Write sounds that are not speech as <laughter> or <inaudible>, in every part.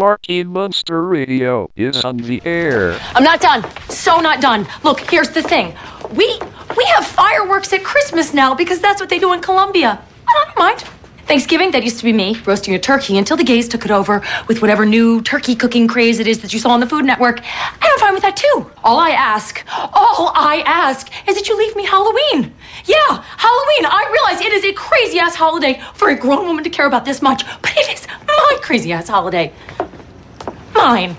Marky Munster Radio is on the air. I'm not done. So not done. Look, here's the thing. We we have fireworks at Christmas now because that's what they do in Colombia. I don't mind. Thanksgiving, that used to be me roasting a turkey until the gays took it over with whatever new turkey cooking craze it is that you saw on the Food Network. I'm fine with that too. All I ask, all I ask is that you leave me Halloween. Yeah, Halloween. I realize it is a crazy ass holiday for a grown woman to care about this much, but it is my crazy ass holiday. Mine.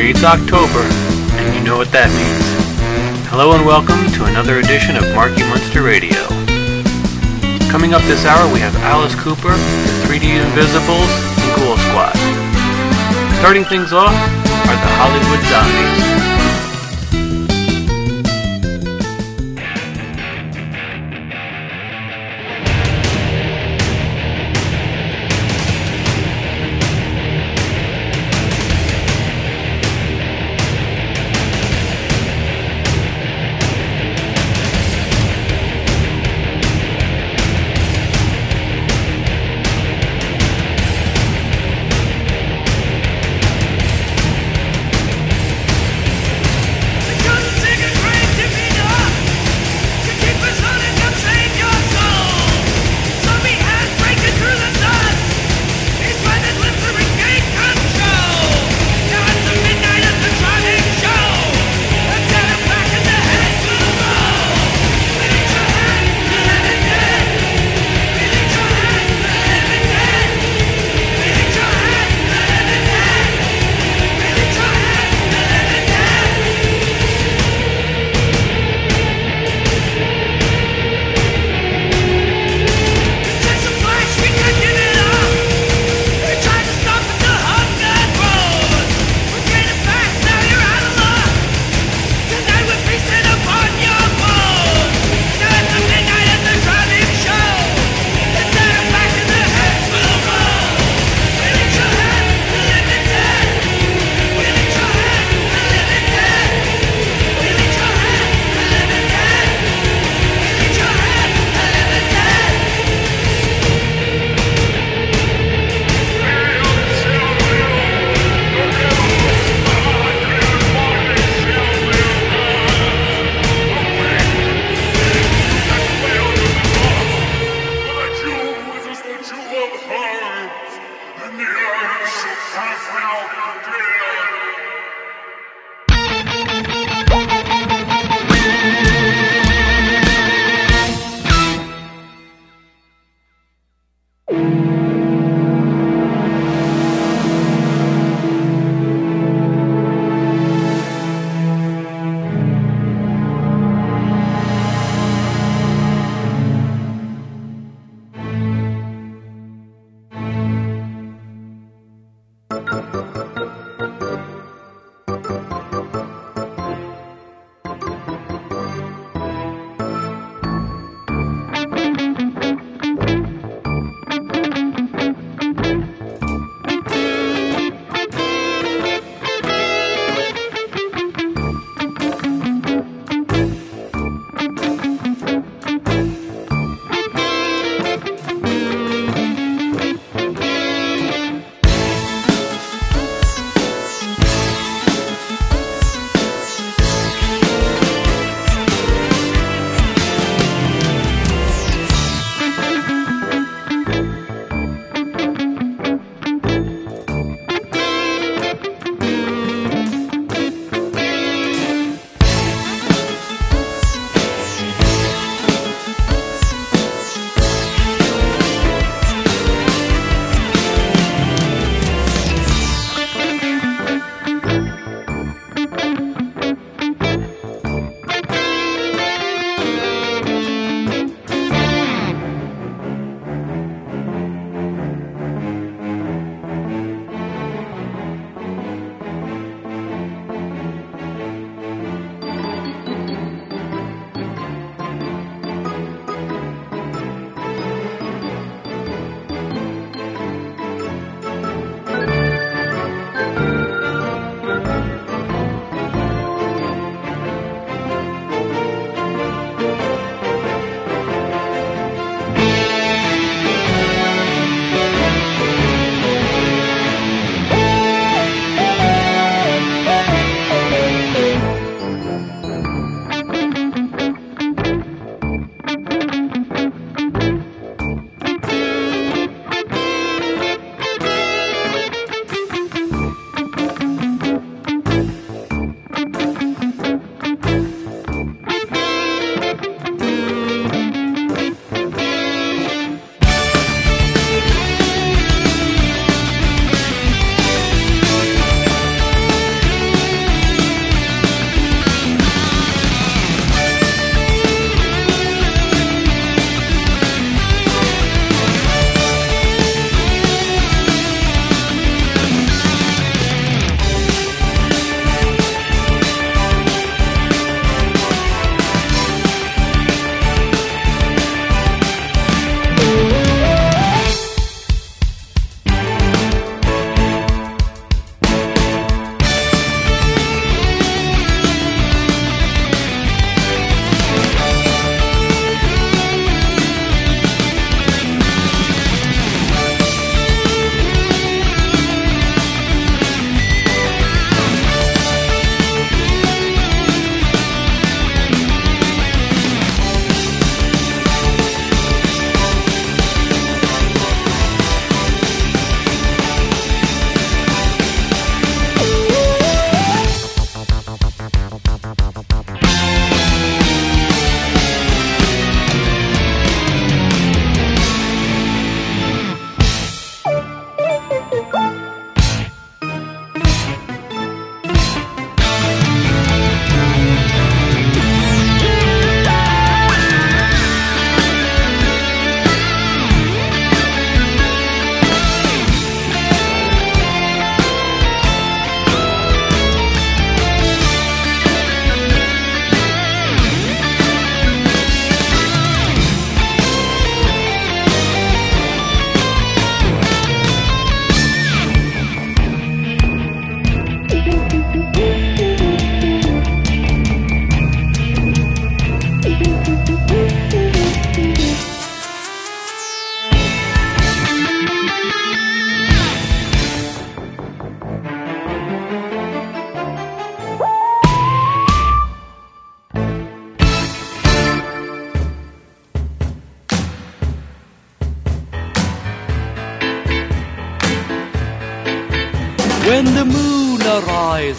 Reads October, and you know what that means. Hello and welcome to another edition of Marky Munster Radio. Coming up this hour, we have Alice Cooper, the 3D Invisibles, and Ghoul Squad. Starting things off are the Hollywood Zombies.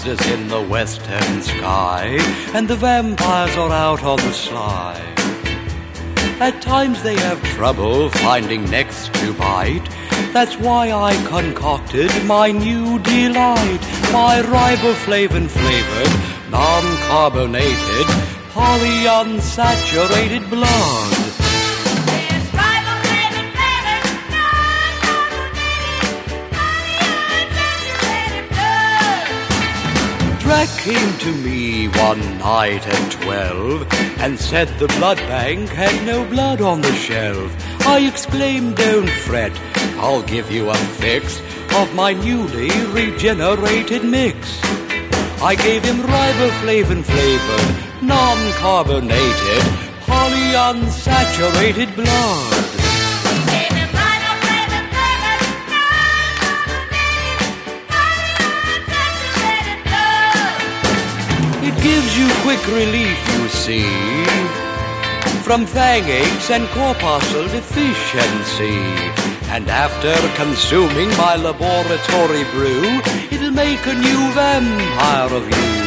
Arises in the western sky and the vampires are out on the sly. At times they have trouble finding necks to bite. That's why I concocted my new delight, my riboflavin flavored, non-carbonated, polyunsaturated blood. Drac came to me one night at twelve and said the blood bank had no blood on the shelf. I exclaimed, don't fret, I'll give you a fix of my newly regenerated mix. I gave him riboflavin flavored, non-carbonated, polyunsaturated blood. Gives you quick relief, you see, from fang aches and corpuscle deficiency. And after consuming my laboratory brew, it'll make a new vampire of you.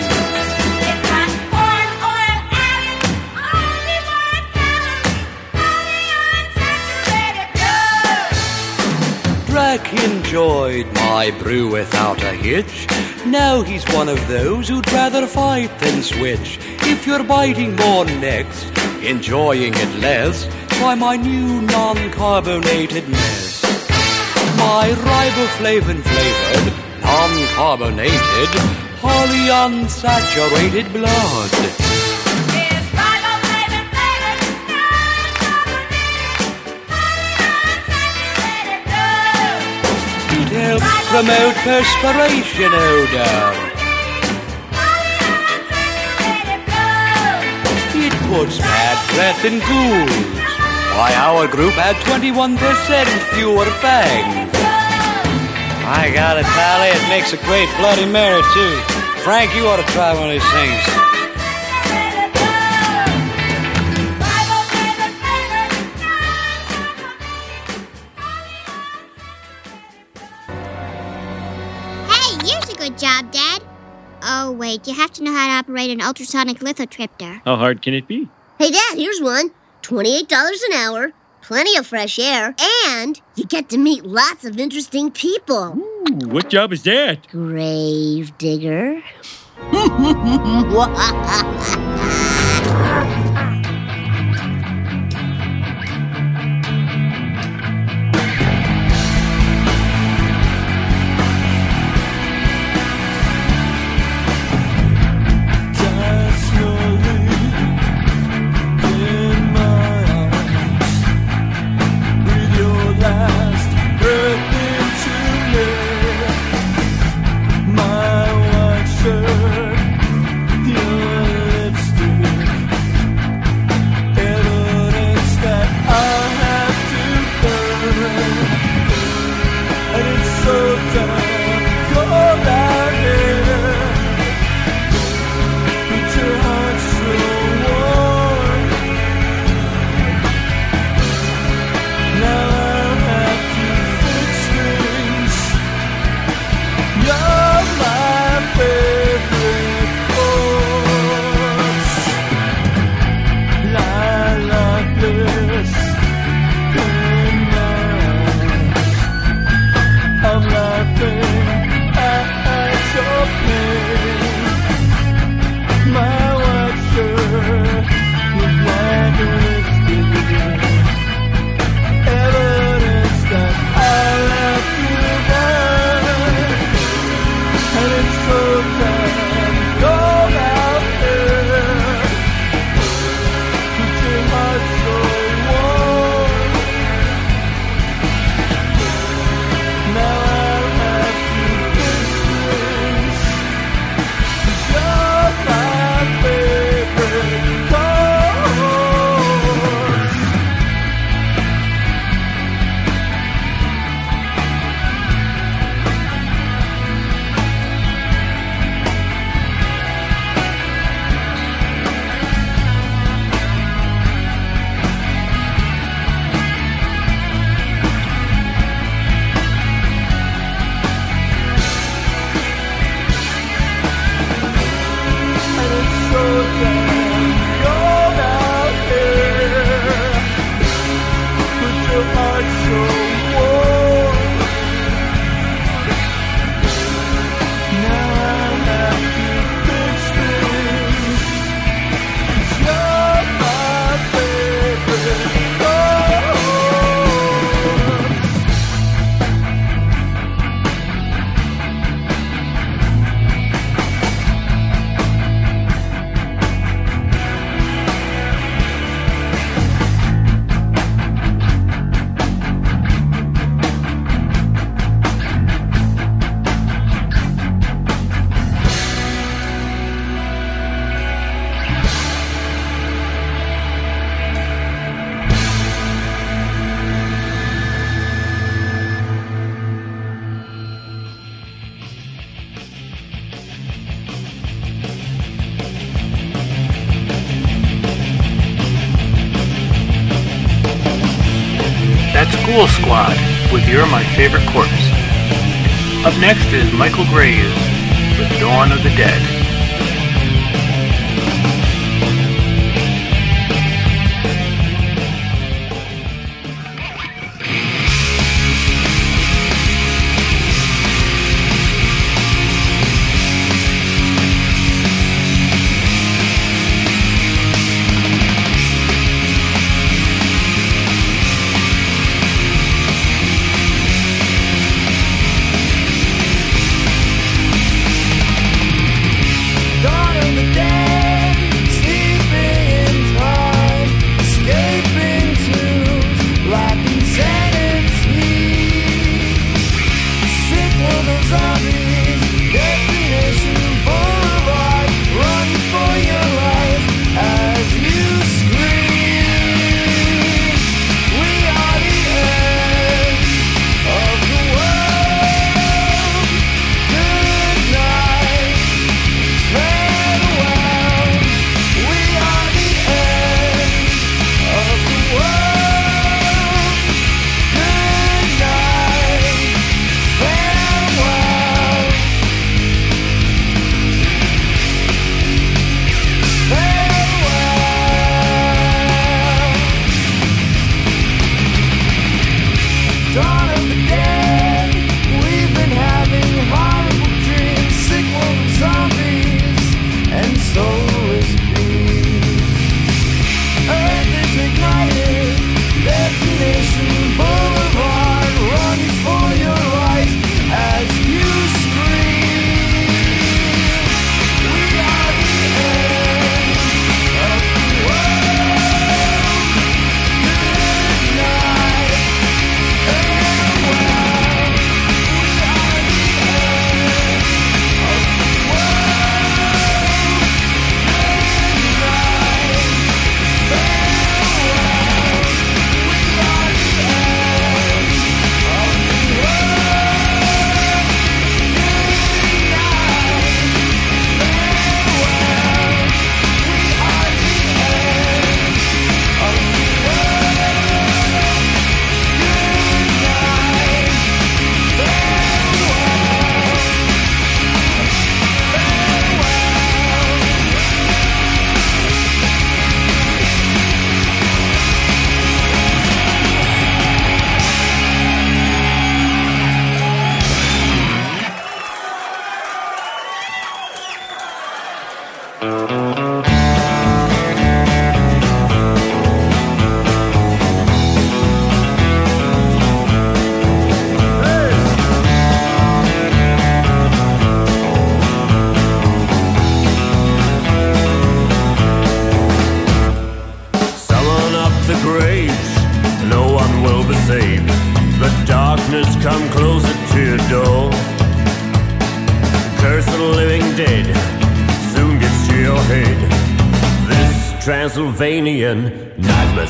Enjoyed my brew without a hitch. Now he's one of those who'd rather fight than switch. If you're biting more next, enjoying it less, try my new non-carbonated mess. My riboflavin flavored, non-carbonated, polyunsaturated blood. It helps promote perspiration odor. It puts bad breath in ghouls. Why, our group had 21% fewer fangs. I gotta tally, it makes a great Bloody Mary, too. Frank, you ought to try one of these things. Oh, wait, you have to know how to operate an ultrasonic lithotripter. How hard can it be? Hey, Dad, here's one. $28 an hour, plenty of fresh air, and you get to meet lots of interesting people. Ooh, what job is that? Grave digger. <laughs> <laughs> favorite corpse. Up next is Michael Graves with Dawn of the Dead. sorry, definition.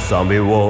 Zombie War.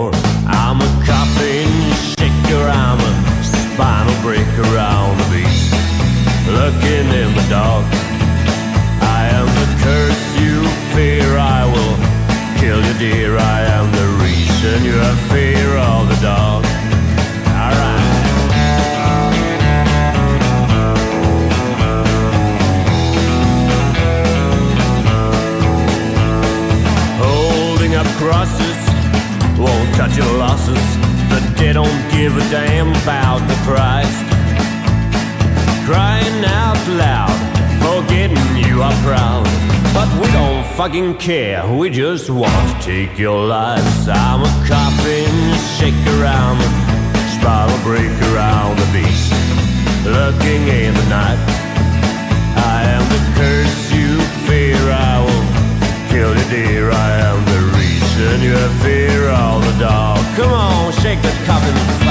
Take your life, I'm a coffin, shake around the spiral break around the beast. Looking in the night, I am the curse you fear. I will kill you, dear. I am the reason you fear all the dark. Come on, shake the coffin.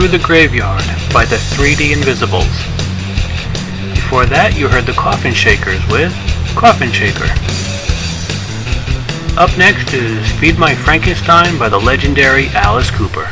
Through the Graveyard by the 3D Invisibles. Before that, you heard the Coffin Shakers with Coffin Shaker. Up next is Feed My Frankenstein by the legendary Alice Cooper.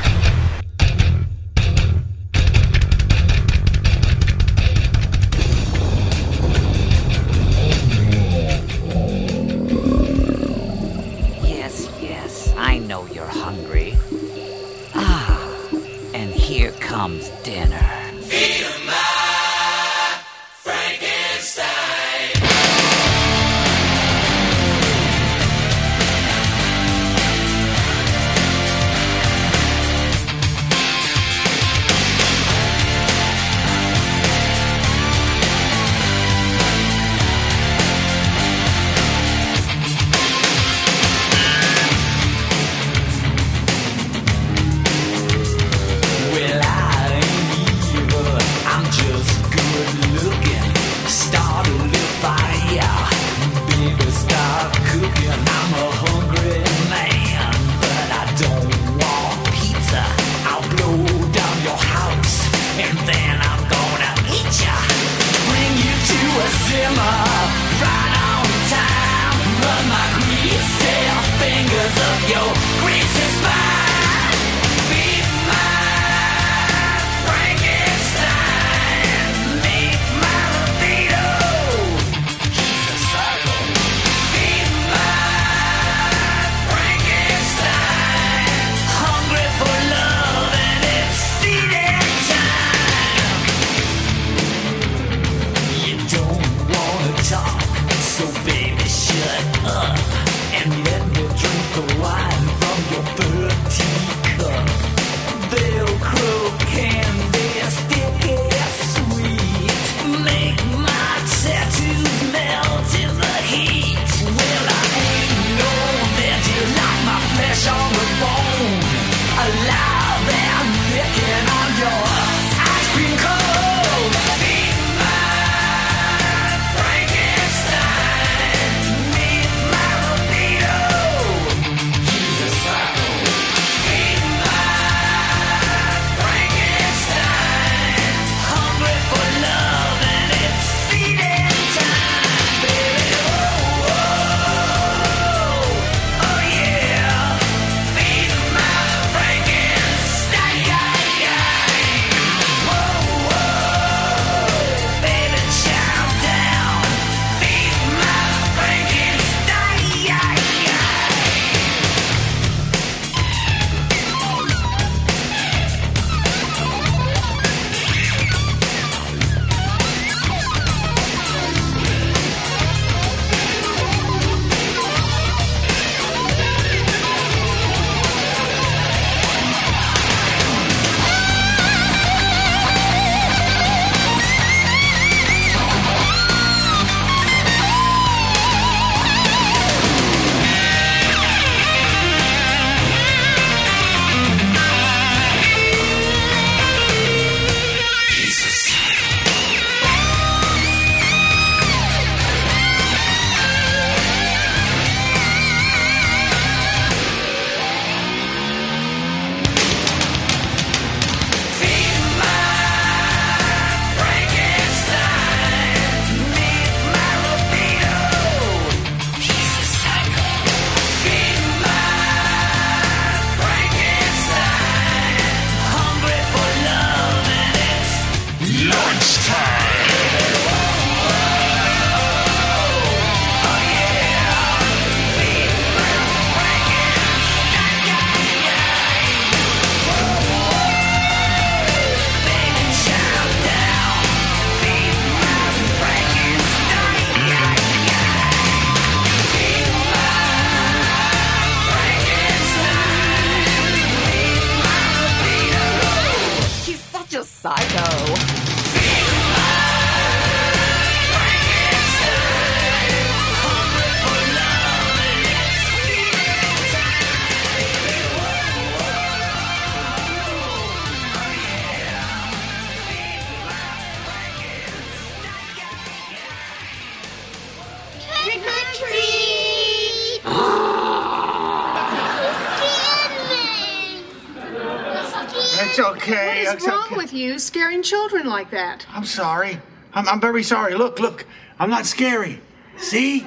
Like that? I'm sorry. I'm, I'm very sorry. Look, look. I'm not scary. See?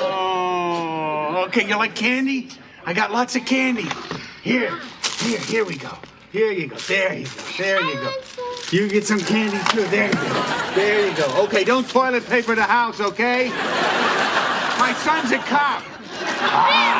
Oh, okay. You like candy? I got lots of candy. Here, here, here we go. Here you go. There you go. There you go. You get some candy too. There you go. There you go. Okay, don't toilet paper the house, okay? My son's a cop. Sorry.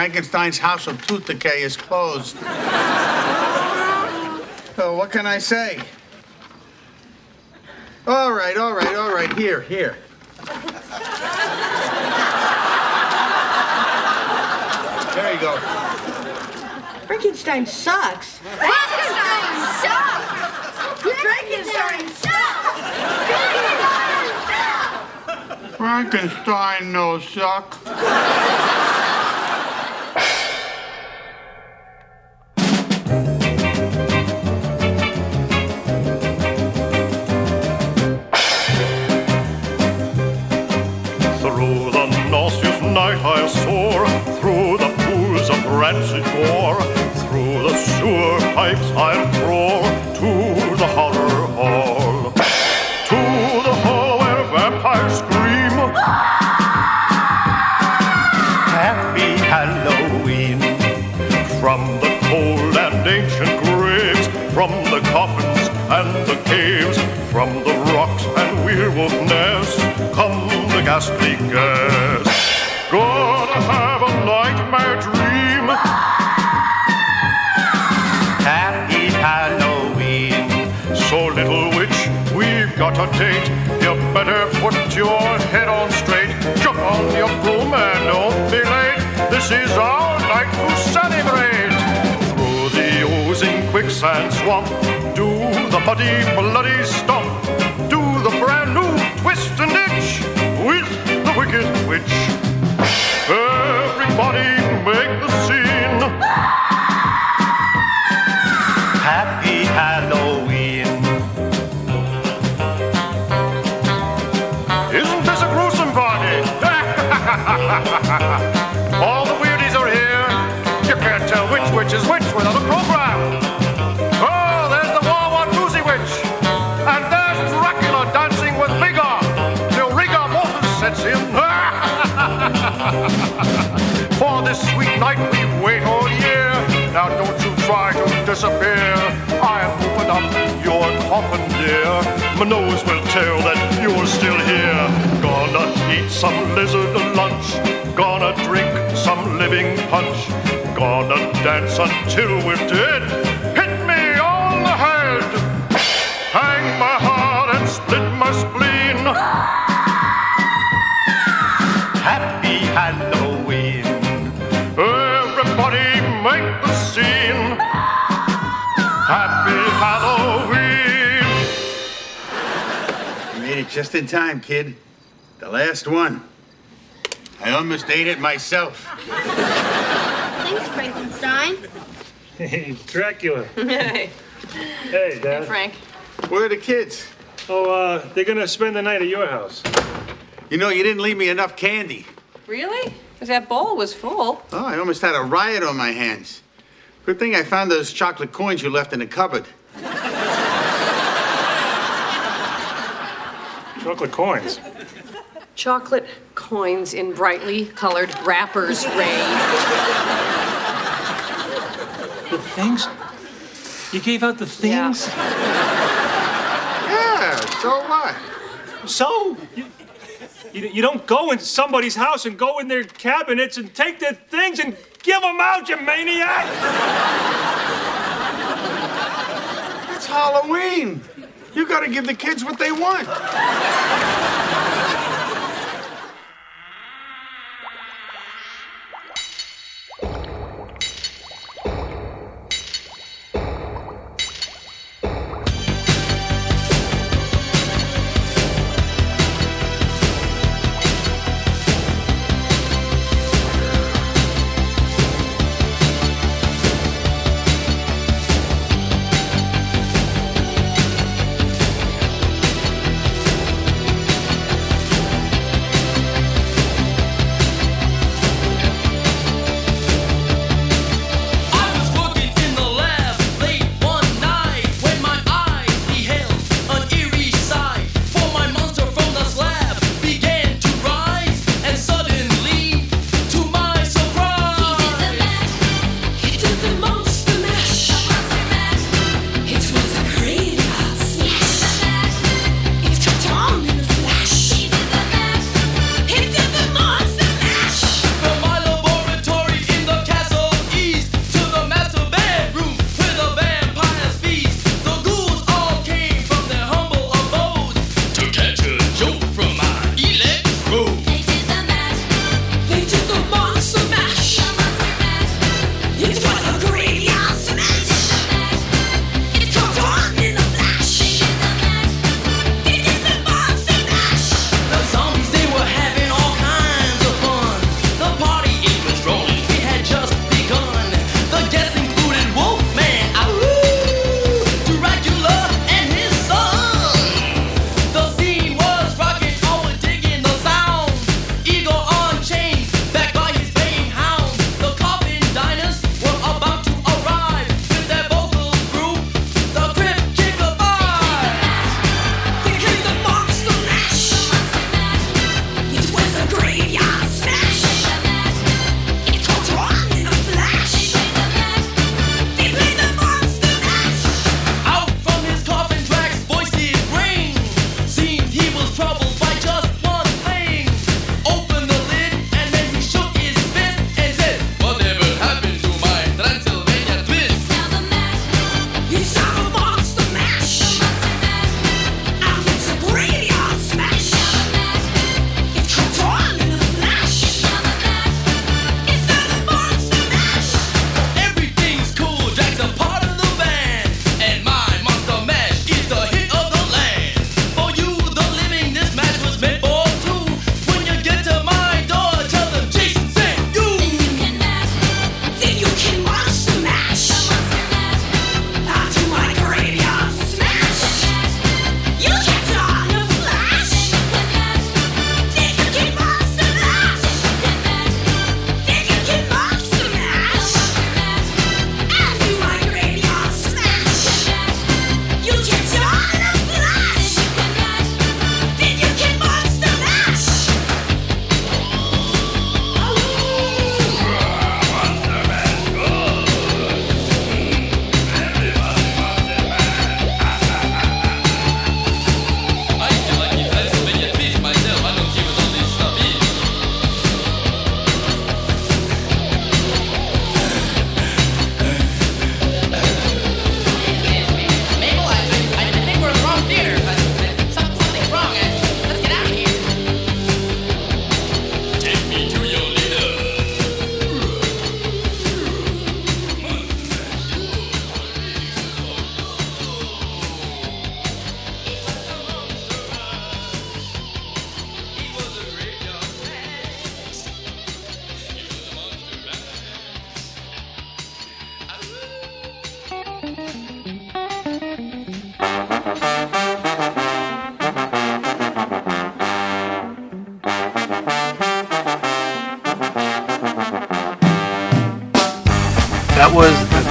Frankenstein's house of tooth decay is closed. oh, what can I say? All right, all right, all right. Here, here. There you go. Frankenstein sucks. Frankenstein sucks! Frankenstein sucks! Frankenstein no suck. Pipes I'll crawl to the horror hall. To the hall where vampires scream. Happy Halloween. From the cold and ancient graves, from the coffins and the caves, from the rocks and werewolf nests, come the ghastly gas. Date. You better put your head on straight. Jump on your broom and don't be late. This is our night to celebrate. Through the oozing quicksand swamp, do the muddy, bloody stomp. Do the brand new twist and itch with the wicked witch. Everybody make disappear. I've opened up your coffin, dear. My nose will tell that you're still here. Gonna eat some lizard lunch. Gonna drink some living punch. Gonna dance until we're dead. Made it just in time, kid. The last one. I almost ate it myself. Thanks, Frankenstein. Hey, <laughs> Dracula. <laughs> Hey. Hey, Dad. Hey, Frank. Where are the kids? Oh, uh, they're gonna spend the night at your house. You know, you didn't leave me enough candy. Really? Because that bowl was full. Oh, I almost had a riot on my hands. Good thing I found those chocolate coins you left in the cupboard. Chocolate coins. Chocolate coins in brightly colored wrappers, Ray. The things? You gave out the things? Yeah, yeah so what? So? You, you, you don't go in somebody's house and go in their cabinets and take their things and give them out, you maniac! It's Halloween. You gotta give the kids what they want.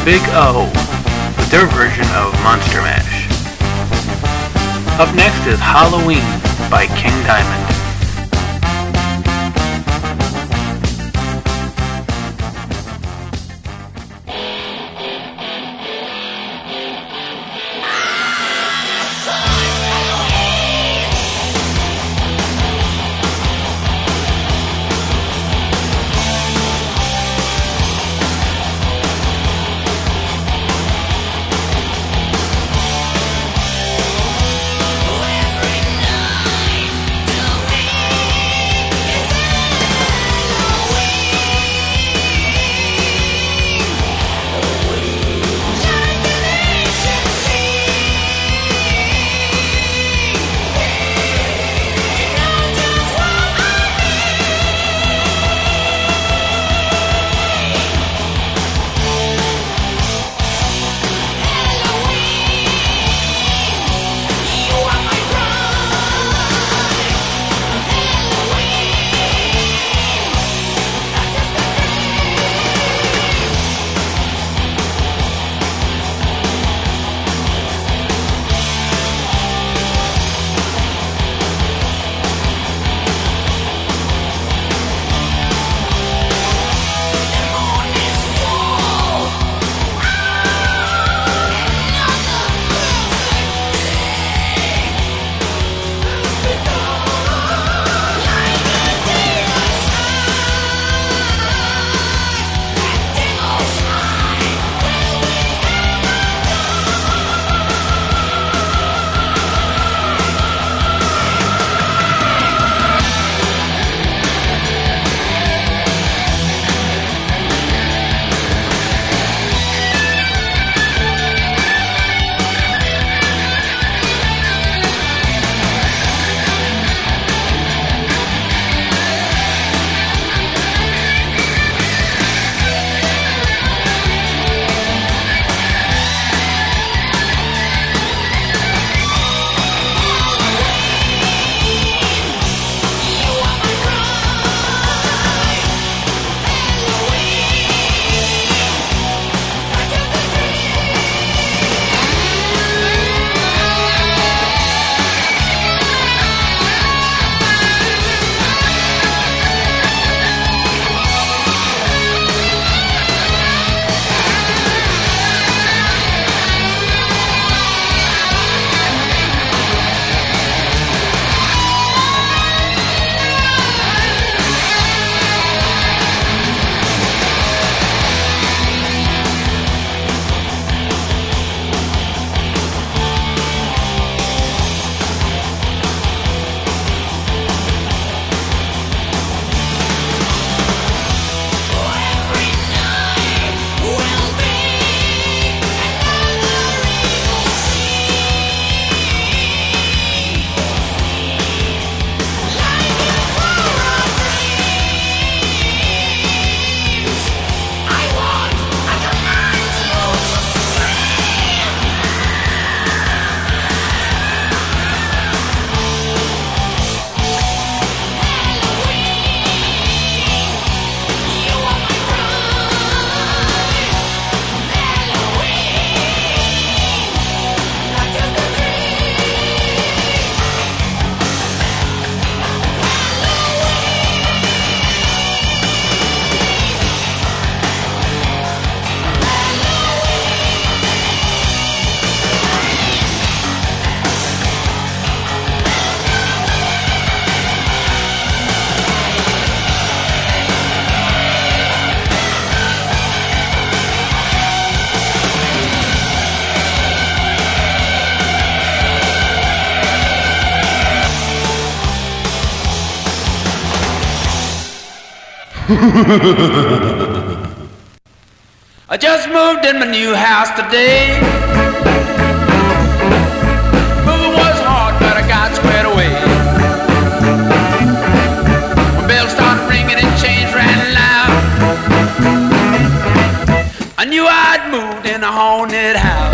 Big O with their version of Monster Mash. Up next is Halloween by King Diamond. I just moved in my new house today. Moving was hard, but I got squared away. When bells started ringing and chains ran loud, I knew I'd moved in a haunted house.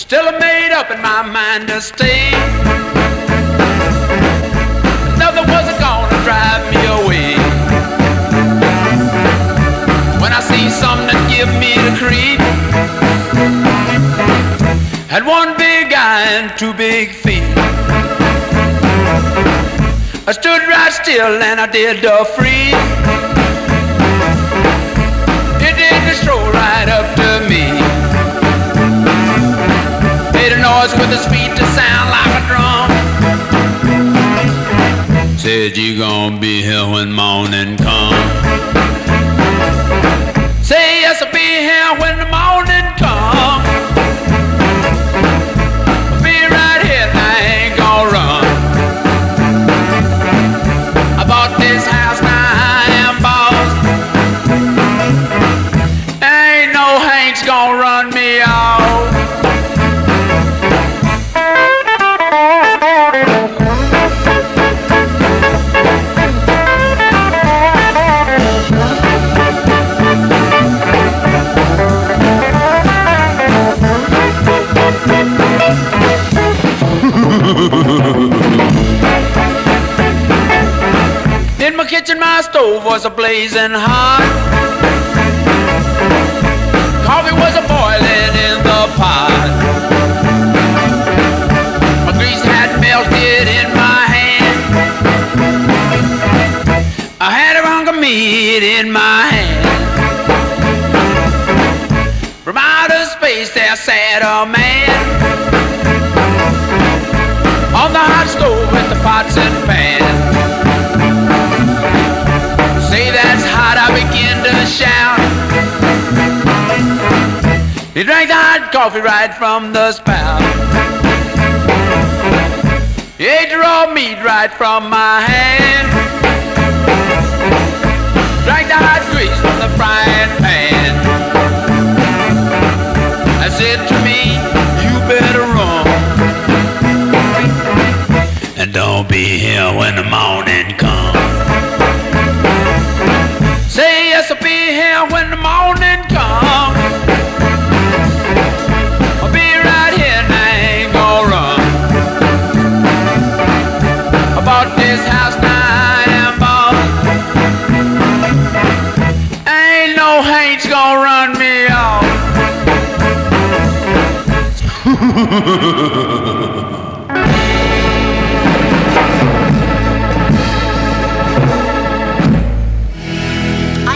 Still, I made up in my mind to stay. Two big feet. I stood right still and I did the freeze. It didn't stroll right up to me. Made a noise with a speed to sound like a drum. Said you gonna be here when morning come. Say yes, I'll be here when stove was a blazing hot. Coffee was a boiling in the pot. My grease had melted in my hand. I had a hunk of meat in my hand. From outer space, there sat a man on the hot stove with the pots shout. He drank the hot coffee right from the spout. He ate raw meat right from my hand. Drank the hot grease from the frying pan. I said to me, you better run. And don't be here when the morning I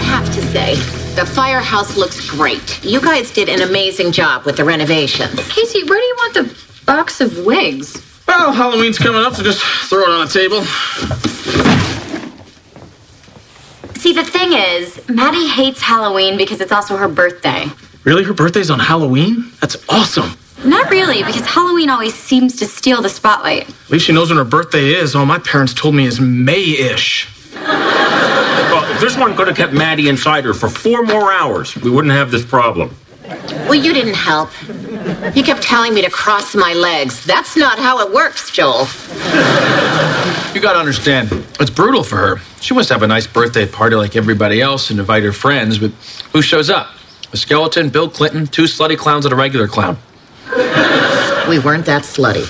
have to say, the firehouse looks great. You guys did an amazing job with the renovations. Casey, where do you want the box of wigs? Well, Halloween's coming up, so just throw it on a table. See, the thing is, Maddie hates Halloween because it's also her birthday. Really? Her birthday's on Halloween? That's awesome. Not really, because Halloween always seems to steal the spotlight. At least she knows when her birthday is. All my parents told me is May-ish. Well, if this one could have kept Maddie inside her for four more hours, we wouldn't have this problem. Well, you didn't help. You kept telling me to cross my legs. That's not how it works, Joel. You gotta understand, it's brutal for her. She wants to have a nice birthday party like everybody else and invite her friends, but who shows up? A skeleton, Bill Clinton, two slutty clowns, and a regular clown. We weren't that slutty.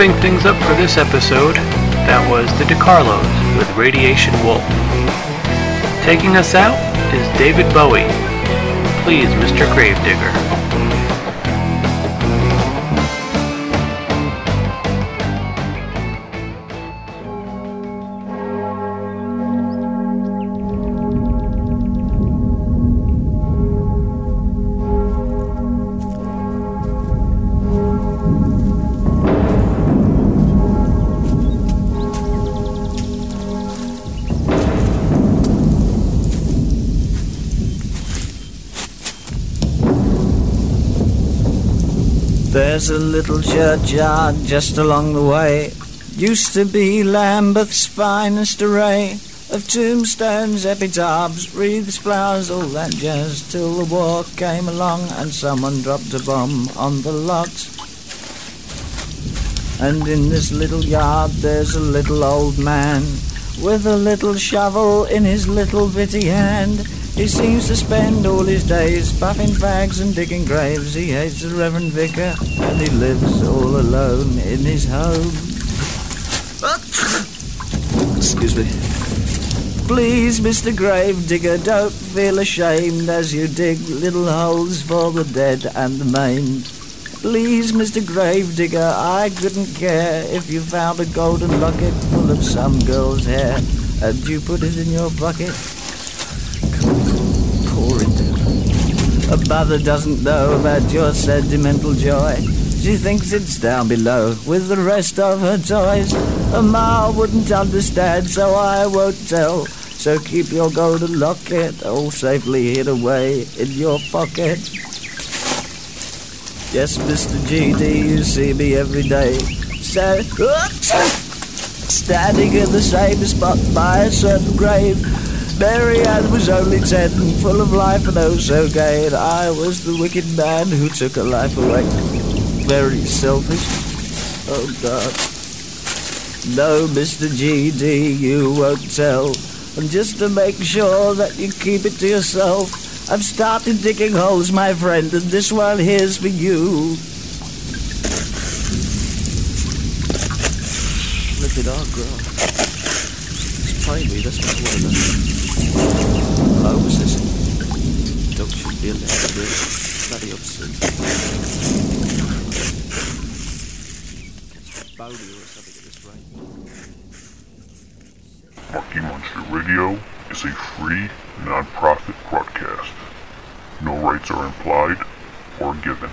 Wrapping things up for this episode, that was the DeCarlos with Radiation Wolf. Taking us out is David Bowie. Please, Mr. Gravedigger. There's a little churchyard just along the way. Used to be Lambeth's finest array of tombstones, epitaphs, wreaths, flowers, all that jazz. Till the war came along and someone dropped a bomb on the lot. And in this little yard there's a little old man with a little shovel in his little bitty hand. He seems to spend all his days puffing fags and digging graves. He hates the Reverend Vicar and he lives all alone in his home. Excuse me. Please, Mr. Gravedigger, don't feel ashamed as you dig little holes for the dead and the maimed. Please, Mr. Gravedigger, I couldn't care if you found a golden locket full of some girl's hair and you put it in your bucket. A mother doesn't know about your sentimental joy. She thinks it's down below with the rest of her toys. A ma wouldn't understand, so I won't tell. So keep your golden locket all safely hid away in your pocket. Yes, Mr. GD, you see me every day. Sta- Standing in the same spot by a certain grave. Mary Ann was only ten, full of life and oh so gay, and I was the wicked man who took her life away. Very selfish. Oh God. No, Mr. GD, you won't tell. And just to make sure that you keep it to yourself, I've started digging holes, my friend, and this one here's for you. Look at our girl. It's plainly, that's what I want to know. Hello, this? Don't be allowed to do it. Bloody Munster Radio is a free, non-profit broadcast. No rights are implied or given.